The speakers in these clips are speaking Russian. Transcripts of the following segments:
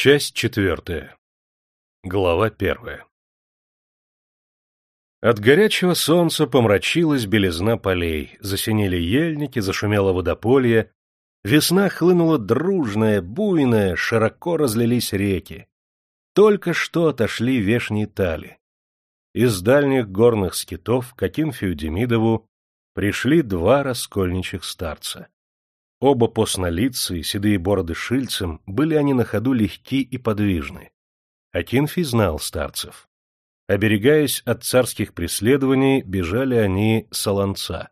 Часть четвертая. Глава первая. От горячего солнца помрачилась белизна полей, засинели ельники, зашумело водополье, весна хлынула дружная, буйная, широко разлились реки. Только что отошли вешние тали. Из дальних горных скитов к Акинфию Демидову пришли два раскольничьих старца. Оба постнолицы, седые бороды шильцем, были они на ходу легки и подвижны. Акинфий знал старцев. Оберегаясь от царских преследований, бежали они с Оланца.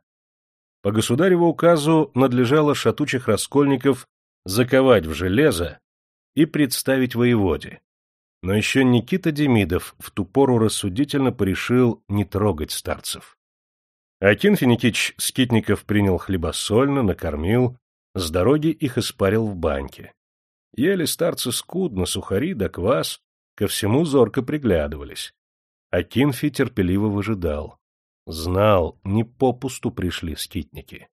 По государеву указу надлежало шатучих раскольников заковать в железо и представить воеводе. Но еще Никита Демидов в ту пору рассудительно порешил не трогать старцев. Акин Финикич Скитников принял хлебосольно, накормил, с дороги их испарил в баньке. Ели старцы скудно, сухари да квас, ко всему зорко приглядывались. А Кинфи терпеливо выжидал. Знал, не попусту пришли скитники.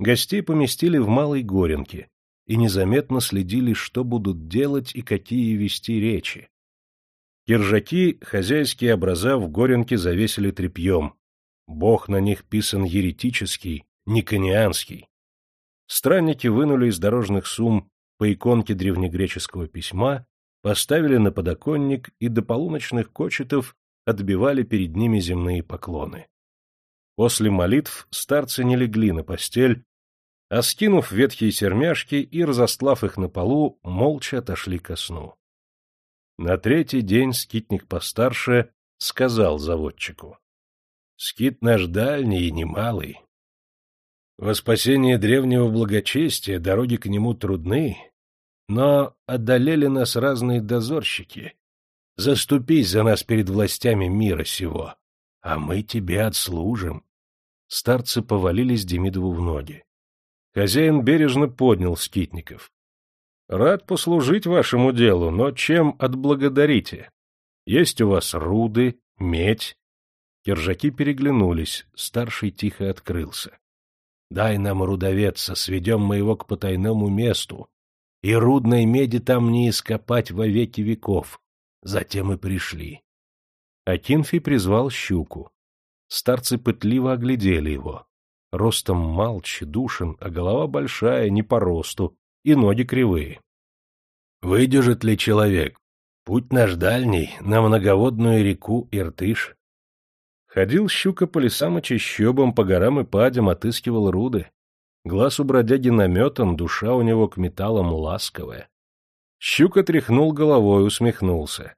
Гостей поместили в Малой Горенке и незаметно следили, что будут делать и какие вести речи. Киржаки хозяйские образа в Горенке завесили тряпьем. Бог на них писан еретический, никонианский. Странники вынули из дорожных сумм по иконке древнегреческого письма, поставили на подоконник и до полуночных кочетов отбивали перед ними земные поклоны. После молитв старцы не легли на постель, а, скинув ветхие сермяшки и разостлав их на полу, молча отошли ко сну. На третий день скитник постарше сказал заводчику. — Скит наш дальний и немалый, во спасение древнего благочестия дороги к нему трудны, но одолели нас разные дозорщики. Заступись за нас перед властями мира сего, а мы тебе отслужим. Старцы повалились Демидову в ноги. Хозяин бережно поднял скитников. — Рад послужить вашему делу, но чем отблагодарите? Есть у вас руды, медь? Киржаки переглянулись, старший тихо открылся. Дай нам рудовеца, сведем мы его к потайному месту, и рудной меди там не ископать во веки веков. Затем и пришли. Акинфий призвал щуку. Старцы пытливо оглядели его. Ростом мал, душен, а голова большая, не по росту, и ноги кривые. Выдержит ли человек? Путь наш дальний, на многоводную реку Иртыш. Ходил щука по лесам и чащобам, по горам и падям, отыскивал руды. Глаз у бродяги наметан, душа у него к металлам ласковая. Щука тряхнул головой, усмехнулся.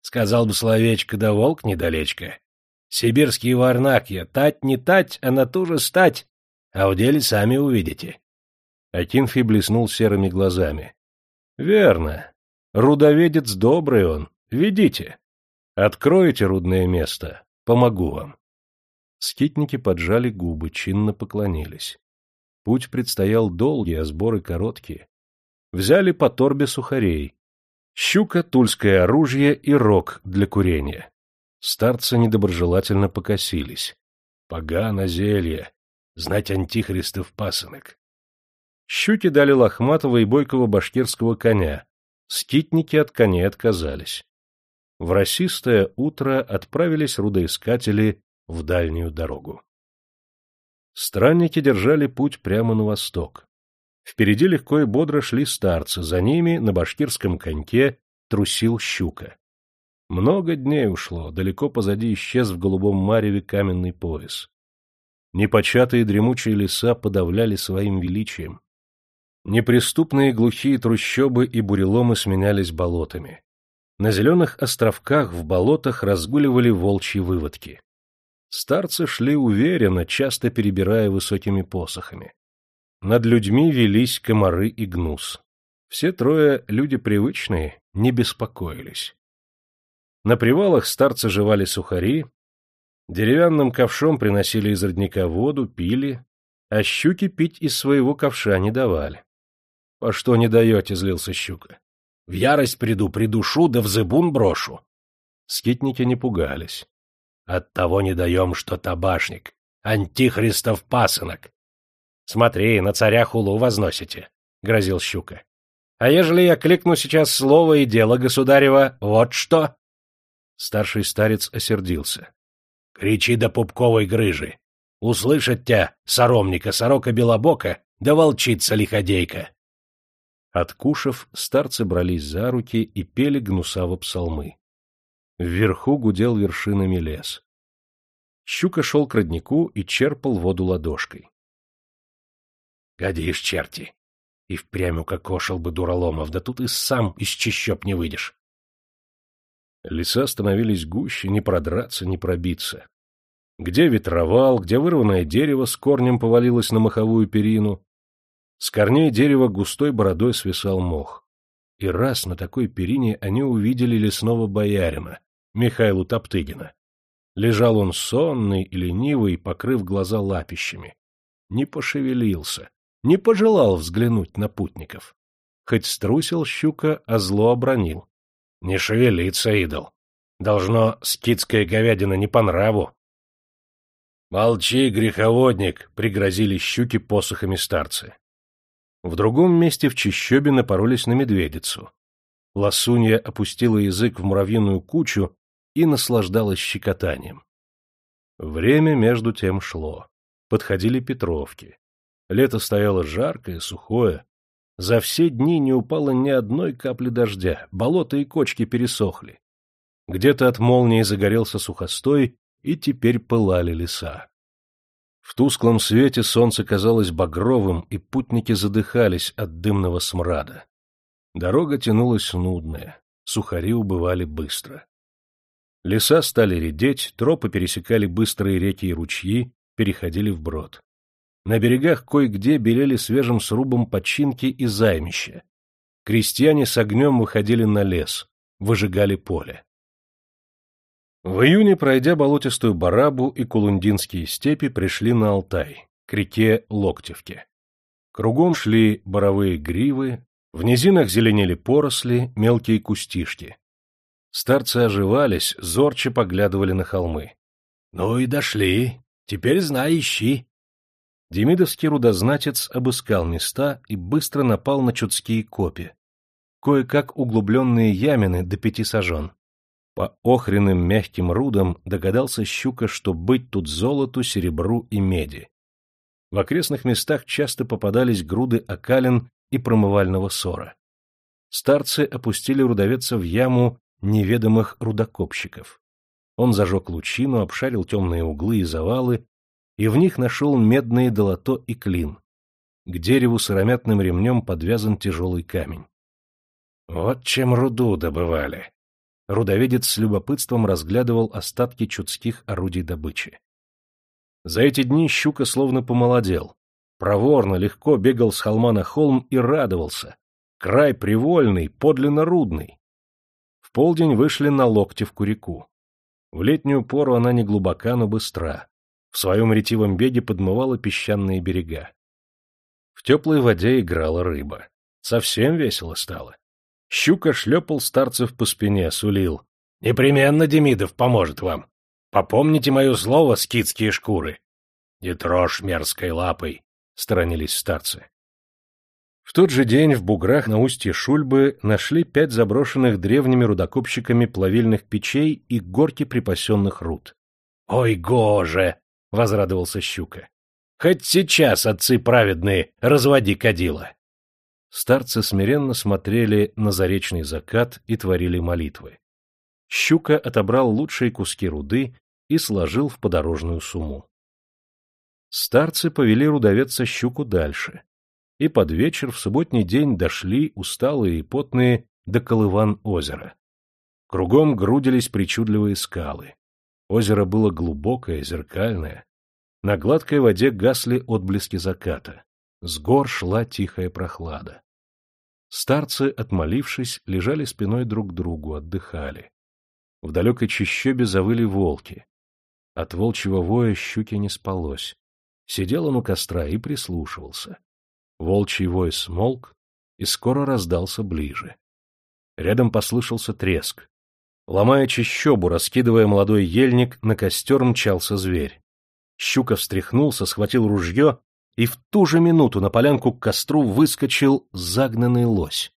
Сказал бы словечко, да волк недалечко. Сибирский варнак я, тать не тать, а на ту же стать, а в деле сами увидите. Акинфий блеснул серыми глазами. — Верно. Рудоведец добрый он. Ведите. Откроете рудное место, Помогу вам. Скитники поджали губы, чинно поклонились. Путь предстоял долгий, а сборы короткие. Взяли по торбе сухарей. Щука, тульское оружие и рог для курения. Старцы недоброжелательно покосились. Погано зелье. Знать антихристов пасынок. Щуки дали лохматого и бойкого башкирского коня. Скитники от коней отказались в росистое утро отправились рудоискатели в дальнюю дорогу. Странники держали путь прямо на восток. Впереди легко и бодро шли старцы, за ними на башкирском коньке трусил щука. Много дней ушло, далеко позади исчез в голубом мареве каменный пояс. Непочатые дремучие леса подавляли своим величием. Неприступные глухие трущобы и буреломы сменялись болотами. На зеленых островках в болотах разгуливали волчьи выводки. Старцы шли уверенно, часто перебирая высокими посохами. Над людьми велись комары и гнус. Все трое, люди привычные, не беспокоились. На привалах старцы жевали сухари, деревянным ковшом приносили из родника воду, пили, а щуки пить из своего ковша не давали. — По что не даете? — злился щука. В ярость приду, придушу, да в зыбун брошу. Скитники не пугались. Оттого не даем, что табашник, антихристов пасынок. Смотри, на царя хулу возносите, — грозил щука. А ежели я кликну сейчас слово и дело, государева, вот что? Старший старец осердился. — Кричи до пупковой грыжи. Услышат тебя, соромника, сорока белобока, да волчица лиходейка. Откушав, старцы брались за руки и пели гнусаво псалмы. Вверху гудел вершинами лес. Щука шел к роднику и черпал воду ладошкой. — Годишь, черти! И впрямь укокошил бы дураломов, да тут и сам из чащоб не выйдешь. Леса становились гуще, не продраться, не пробиться. Где ветровал, где вырванное дерево с корнем повалилось на маховую перину. С корней дерева густой бородой свисал мох. И раз на такой перине они увидели лесного боярина, Михаилу Топтыгина. Лежал он сонный и ленивый, покрыв глаза лапищами. Не пошевелился, не пожелал взглянуть на путников. Хоть струсил щука, а зло обронил. Не шевелится, идол. Должно, скидская говядина не по нраву. «Молчи, греховодник!» — пригрозили щуки посохами старцы. В другом месте в чащобе напоролись на медведицу. Ласунья опустила язык в муравьиную кучу и наслаждалась щекотанием. Время между тем шло. Подходили Петровки. Лето стояло жаркое, сухое. За все дни не упало ни одной капли дождя, болота и кочки пересохли. Где-то от молнии загорелся сухостой, и теперь пылали леса. В тусклом свете солнце казалось багровым, и путники задыхались от дымного смрада. Дорога тянулась нудная, сухари убывали быстро. Леса стали редеть, тропы пересекали быстрые реки и ручьи, переходили вброд. На берегах кое-где белели свежим срубом починки и займища. Крестьяне с огнем выходили на лес, выжигали поле. В июне, пройдя болотистую Барабу и Кулундинские степи, пришли на Алтай, к реке Локтевке. Кругом шли боровые гривы, в низинах зеленели поросли, мелкие кустишки. Старцы оживались, зорче поглядывали на холмы. — Ну и дошли. Теперь знай, ищи. Демидовский рудознатец обыскал места и быстро напал на чудские копи. Кое-как углубленные ямины до пяти сажен. По охренным мягким рудам догадался щука, что быть тут золоту, серебру и меди. В окрестных местах часто попадались груды окалин и промывального сора. Старцы опустили рудовеца в яму неведомых рудокопщиков. Он зажег лучину, обшарил темные углы и завалы, и в них нашел медные долото и клин. К дереву сыромятным ремнем подвязан тяжелый камень. Вот чем руду добывали. Рудоведец с любопытством разглядывал остатки чудских орудий добычи. За эти дни щука словно помолодел. Проворно, легко бегал с холма на холм и радовался. Край привольный, подлинно рудный. В полдень вышли на Локтевку реку. В летнюю пору она не глубока, но быстра в своем ретивом беге подмывала песчаные берега. В теплой воде играла рыба. Совсем весело стало. Щука шлепал старцев по спине, сулил. — Непременно Демидов поможет вам. Попомните мое слово, скидские шкуры. — Не трожь мерзкой лапой, — сторонились старцы. В тот же день в буграх на устье Шульбы нашли пять заброшенных древними рудокопщиками плавильных печей и горки припасенных руд. — Ой, гоже! — возрадовался Щука. — Хоть сейчас, отцы праведные, разводи кадила. Старцы смиренно смотрели на заречный закат и творили молитвы. Щука отобрал лучшие куски руды и сложил в подорожную сумму. Старцы повели рудовеца щуку дальше, и под вечер в субботний день дошли, усталые и потные, до Колыван озера. Кругом грудились причудливые скалы. Озеро было глубокое, зеркальное. На гладкой воде гасли отблески заката. С гор шла тихая прохлада. Старцы, отмолившись, лежали спиной друг к другу, отдыхали. В далекой чащобе завыли волки. От волчьего воя щуке не спалось. Сидел он у костра и прислушивался. Волчий вой смолк и скоро раздался ближе. Рядом послышался треск. Ломая чащобу, раскидывая молодой ельник, на костер мчался зверь. Щука встряхнулся, схватил ружье, и в ту же минуту на полянку к костру выскочил загнанный лось.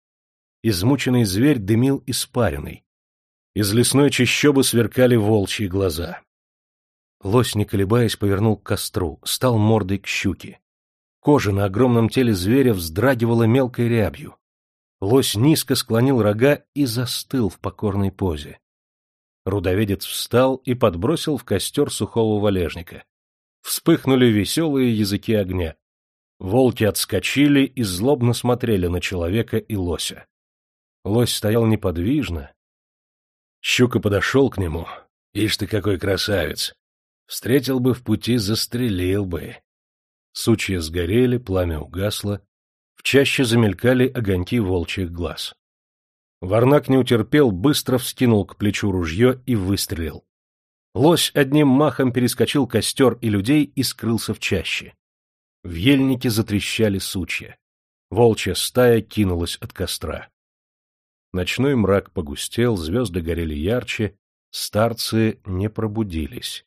измученный зверь дымил испаренный. Из лесной чащобы сверкали волчьи глаза. Лось, не колебаясь, повернул к костру, стал мордой к щуке. Кожа на огромном теле зверя вздрагивала мелкой рябью. Лось низко склонил рога и застыл в покорной позе. Рудоведец встал и подбросил в костер сухого валежника. Вспыхнули веселые языки огня. Волки отскочили и злобно смотрели на человека и лося. Лось стоял неподвижно. Щука подошел к нему. Ишь ты какой красавец! Встретил бы в пути, застрелил бы. Сучья сгорели, пламя угасло. В чаще замелькали огоньки волчьих глаз. Варнак не утерпел, быстро вскинул к плечу ружье и выстрелил. Лось одним махом перескочил костер и людей и скрылся в чаще. В ельнике затрещали сучья. Волчья стая кинулась от костра. Ночной мрак погустел, звезды горели ярче, старцы не пробудились.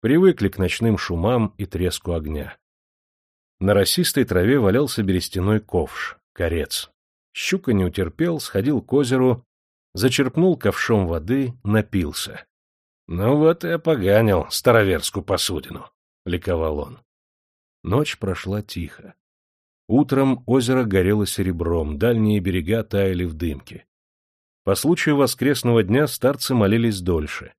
Привыкли к ночным шумам и треску огня. На росистой траве валялся берестяной ковш, корец. Щука не утерпел, сходил к озеру, зачерпнул ковшом воды, напился. — Ну вот и опоганил староверскую посудину, — ликовал он. Ночь прошла тихо. Утром озеро горело серебром, дальние берега таяли в дымке. По случаю воскресного дня старцы молились дольше.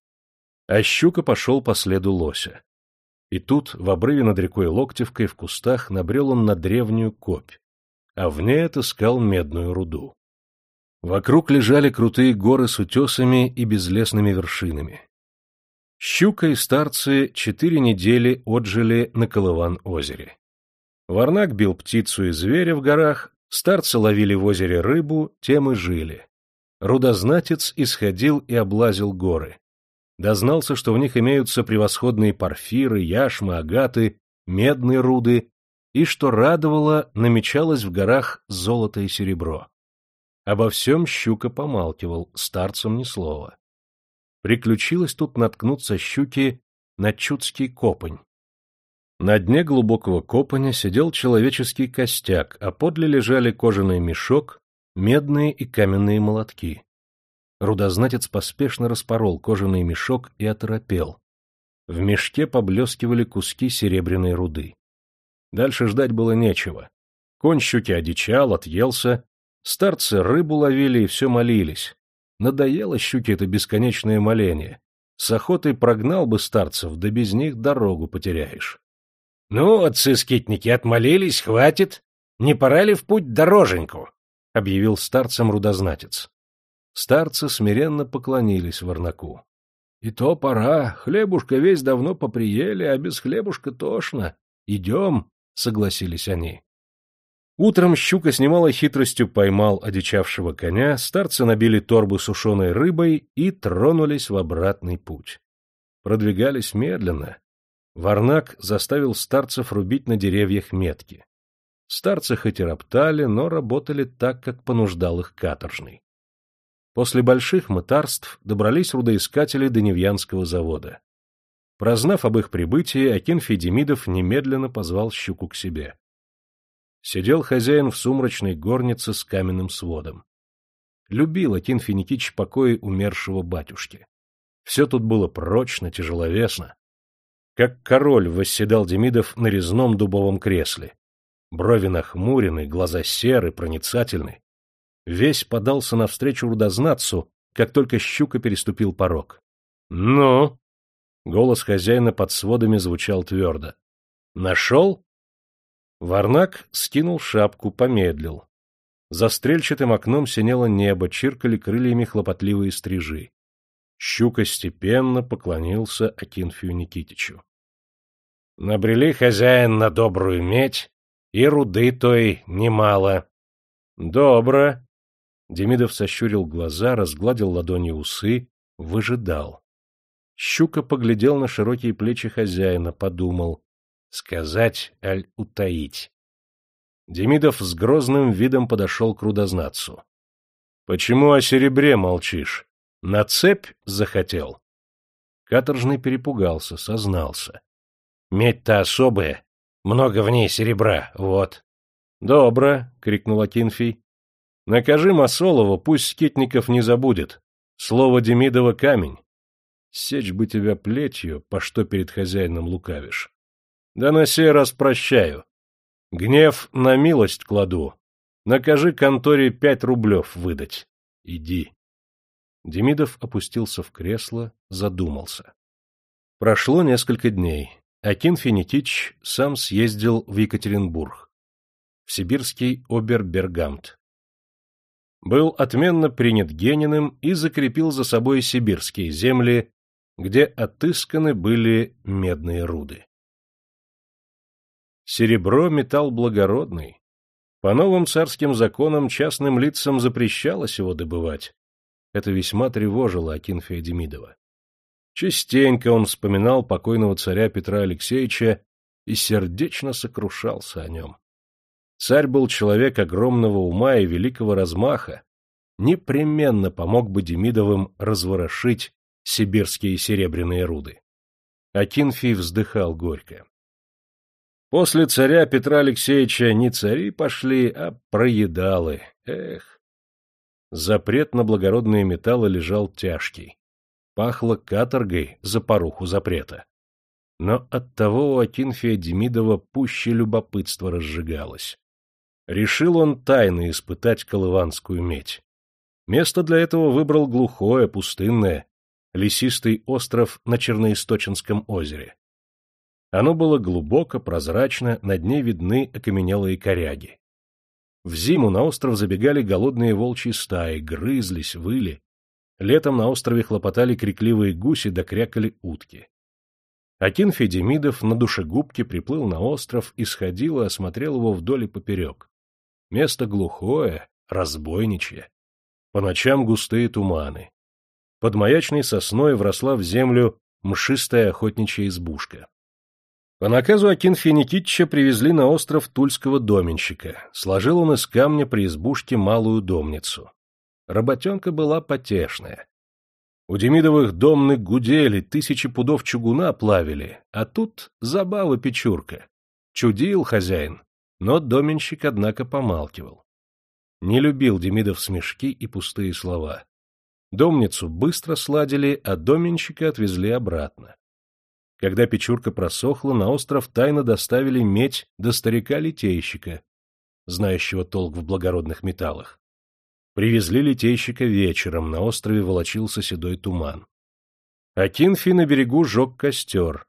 А щука пошел по следу лося. И тут, в обрыве над рекой Локтевкой, в кустах, набрел он на древнюю копь, а в ней отыскал медную руду. Вокруг лежали крутые горы с утесами и безлесными вершинами. Щука и старцы четыре недели отжили на Колыван-озере. Варнак бил птицу и зверя в горах, старцы ловили в озере рыбу, тем и жили. Рудознатец исходил и облазил горы. Дознался, что в них имеются превосходные порфиры, яшмы, агаты, медные руды, и, что радовало, намечалось в горах золото и серебро. Обо всем щука помалкивал, старцам ни слова. Приключилось тут наткнуться щуки на чудский копань. На дне глубокого копаня сидел человеческий костяк, а подле лежали кожаный мешок, медные и каменные молотки. Рудознатец поспешно распорол кожаный мешок и оторопел. В мешке поблескивали куски серебряной руды. Дальше ждать было нечего. Конь щуки одичал, отъелся, старцы рыбу ловили и все молились. Надоело щуке это бесконечное моление. С охотой прогнал бы старцев, да без них дорогу потеряешь. — Ну, отцы-скитники, отмолились, хватит. Не пора ли в путь дороженьку? — объявил старцам рудознатец. Старцы смиренно поклонились Варнаку. — И то пора, хлебушка весь давно поприели, а без хлебушка тошно. Идем, — согласились они. Утром щука с немалой хитростью поймал одичавшего коня, старцы набили торбу сушеной рыбой и тронулись в обратный путь. Продвигались медленно. Варнак заставил старцев рубить на деревьях метки. Старцы хоть и роптали, но работали так, как понуждал их каторжный. После больших мытарств добрались рудоискатели до Невьянского завода. Прознав об их прибытии, Акинфий Демидов немедленно позвал щуку к себе. Сидел хозяин в сумрачной горнице с каменным сводом. Любил Акинфий Никитич покои умершего батюшки. Все тут было прочно, тяжеловесно. Как король восседал Демидов на резном дубовом кресле. Брови нахмурены, глаза серы, проницательны. Весь подался навстречу рудознатцу, как только щука переступил порог. — Ну? Голос хозяина под сводами звучал твердо. — Нашел? Варнак скинул шапку, помедлил. За стрельчатым окном синело небо, чиркали крыльями хлопотливые стрижи. Щука степенно поклонился Акинфию Никитичу. — Набрели хозяин на добрую медь, и руды той немало. — Добро. Демидов сощурил глаза, разгладил ладони усы, выжидал. Щука поглядел на широкие плечи хозяина, подумал. Сказать, аль утаить. Демидов с грозным видом подошел к рудознатцу. — Почему о серебре молчишь? На цепь захотел? Каторжный перепугался, сознался. — Медь-то особая, много в ней серебра, вот. — Добро, — крикнул Акинфий. Накажи Масолова, пусть Скитников не забудет. Слово Демидова — камень. Сечь бы тебя плетью, по что перед хозяином лукавишь. Да на сей раз прощаю. Гнев на милость кладу. Накажи конторе пять рублев выдать. Иди. Демидов опустился в кресло, задумался. Прошло несколько дней. Акин Финитич сам съездил в Екатеринбург, в сибирский Обербергамт. Был отменно принят Гениным и закрепил за собой сибирские земли, где отысканы были медные руды. Серебро — металл благородный. По новым царским законам частным лицам запрещалось его добывать. Это весьма тревожило Акинфия Демидова. Частенько он вспоминал покойного царя Петра Алексеевича и сердечно сокрушался о нем. Царь был человек огромного ума и великого размаха, непременно помог бы Демидовым разворошить сибирские серебряные руды. Акинфий вздыхал горько. После царя Петра Алексеевича не цари пошли, а проедалы. Эх! Запрет на благородные металлы лежал тяжкий пахло каторгой за поруху запрета. Но оттого у Акинфия Демидова пуще любопытство разжигалось. Решил он тайно испытать колыванскую медь. Место для этого выбрал глухое, пустынное, лесистый остров на Черноисточинском озере. Оно было глубоко, прозрачно, на дне видны окаменелые коряги. В зиму на остров забегали голодные волчьи стаи, грызлись, выли, Летом на острове хлопотали крикливые гуси да крякали утки. Акин Федемидов на душегубке приплыл на остров и сходил и осмотрел его вдоль и поперек. Место глухое, разбойничье. По ночам густые туманы. Под маячной сосной вросла в землю мшистая охотничья избушка. По наказу Акинфи Никитича привезли на остров тульского доменщика. Сложил он из камня при избушке малую домницу. Работенка была потешная. У Демидовых домны гудели, тысячи пудов чугуна плавили, а тут забава печурка. Чудил хозяин, но доменщик, однако, помалкивал. Не любил Демидов смешки и пустые слова. Домницу быстро сладили, а доменщика отвезли обратно. Когда печурка просохла, на остров тайно доставили медь до старика-литейщика, знающего толк в благородных металлах. Привезли литейщика вечером, на острове волочился седой туман. Акинфи на берегу жег костер.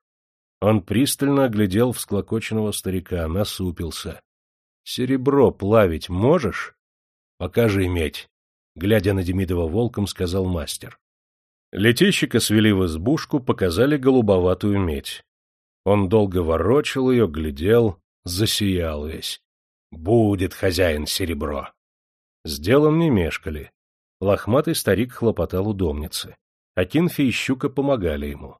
Он пристально оглядел всклокоченного старика, насупился. — Серебро плавить можешь? — Покажи медь, — глядя на Демидова волком, сказал мастер. Летейщика свели в избушку, показали голубоватую медь. Он долго ворочал ее, глядел, засиял весь. — Будет хозяин серебро. С делом не мешкали. Лохматый старик хлопотал у домницы. Акинфи и Щука помогали ему.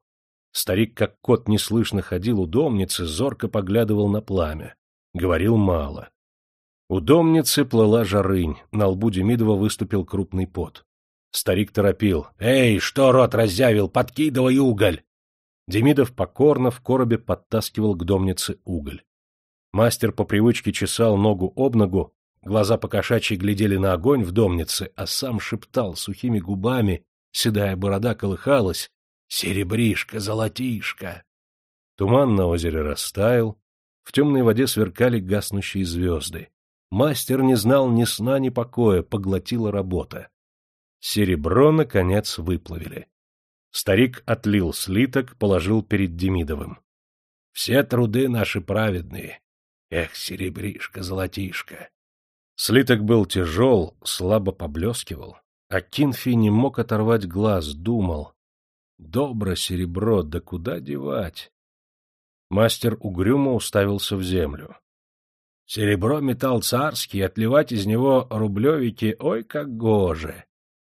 Старик, как кот, неслышно ходил у домницы, зорко поглядывал на пламя. Говорил мало. У домницы плыла жарынь, на лбу Демидова выступил крупный пот. Старик торопил. «Эй, что рот разъявил? Подкидывай уголь!» Демидов покорно в коробе подтаскивал к домнице уголь. Мастер по привычке чесал ногу об ногу, Глаза покошачьи глядели на огонь в домнице, а сам шептал сухими губами, седая борода колыхалась. «Серебришка, золотишко!» Туман на озере растаял, в темной воде сверкали гаснущие звезды. Мастер не знал ни сна, ни покоя, поглотила работа. Серебро, наконец, выплавили. Старик отлил слиток, положил перед Демидовым. — Все труды наши праведные. Эх, серебришка, золотишко! Слиток был тяжел, слабо поблескивал, а Кинфи не мог оторвать глаз, думал. Добро серебро, да куда девать? Мастер угрюмо уставился в землю. Серебро — металл царский, отливать из него рублевики, ой, как гоже!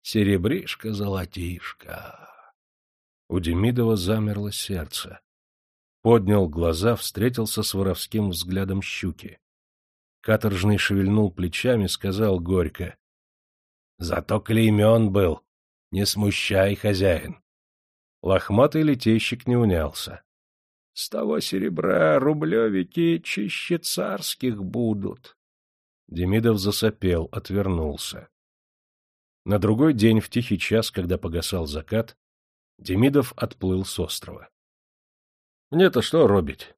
Серебришка-золотишко! У Демидова замерло сердце. Поднял глаза, встретился с воровским взглядом щуки. Каторжный шевельнул плечами, сказал горько. — Зато клеймен был. Не смущай, хозяин. Лохматый летейщик не унялся. — С того серебра рублевики чище царских будут. Демидов засопел, отвернулся. На другой день, в тихий час, когда погасал закат, Демидов отплыл с острова. — Мне-то что робить?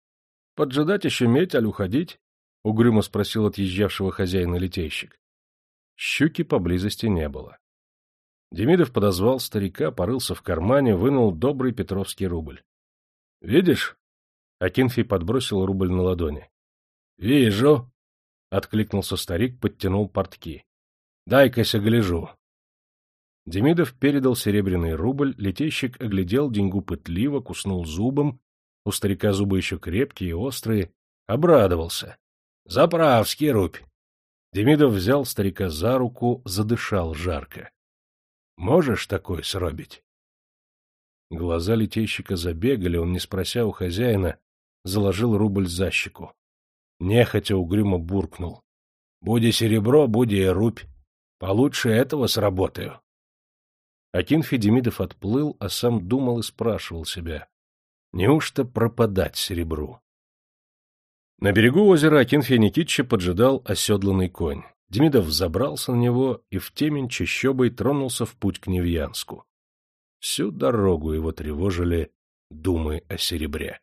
Поджидать еще медь, аль уходить? — угрюмо спросил отъезжавшего хозяина литейщик. Щуки поблизости не было. Демидов подозвал старика, порылся в кармане, вынул добрый петровский рубль. — Видишь? Акинфий подбросил рубль на ладони. — Вижу. — откликнулся старик, подтянул портки. — Дай-кася гляжу. Демидов передал серебряный рубль, летейщик оглядел деньгу пытливо, куснул зубом, у старика зубы еще крепкие и острые, обрадовался. — Заправский рубь. Демидов взял старика за руку, задышал жарко. Можешь такой сробить? Глаза летейщика забегали, он, не спрося у хозяина, заложил рубль за щеку. Нехотя угрюмо буркнул. — Буди серебро, буди и рубь. Получше этого сработаю. Акинфи Демидов отплыл, а сам думал и спрашивал себя. Неужто пропадать серебру? На берегу озера Акинфия Никитича поджидал оседланный конь. Демидов забрался на него и в темень чащобой тронулся в путь к Невьянску. Всю дорогу его тревожили думы о серебре.